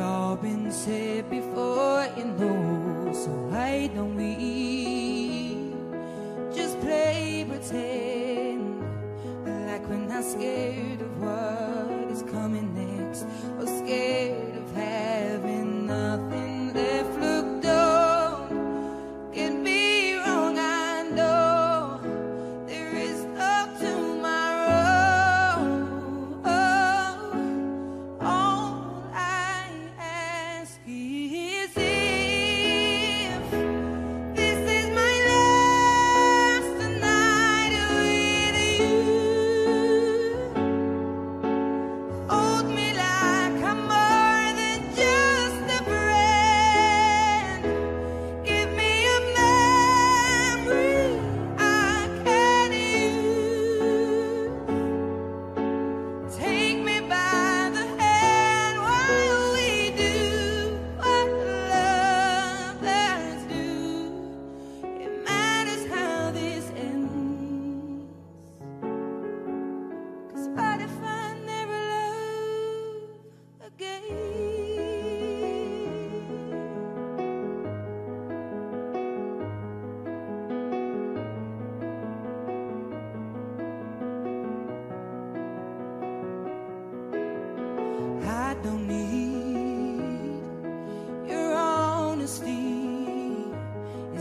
all been said before, you know. So why don't we just play pretend like we're not scared of what is coming next,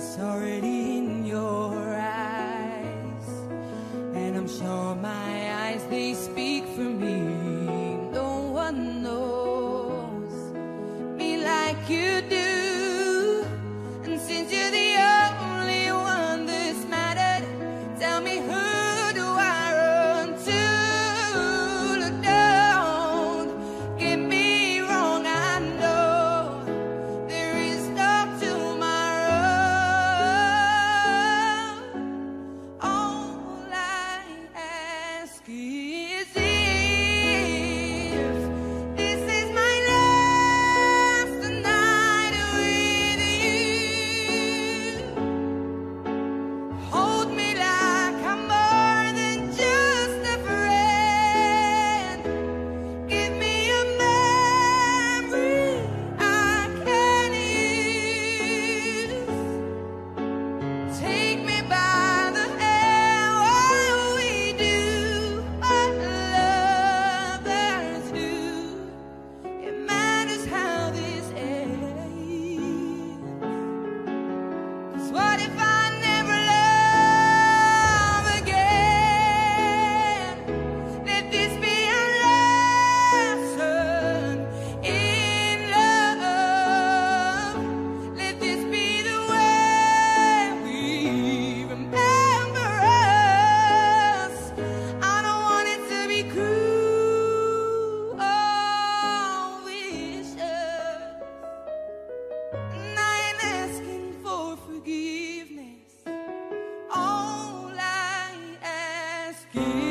It's already in your eyes. And I'm sure my eyes, they speak for me. No one knows me like you do. He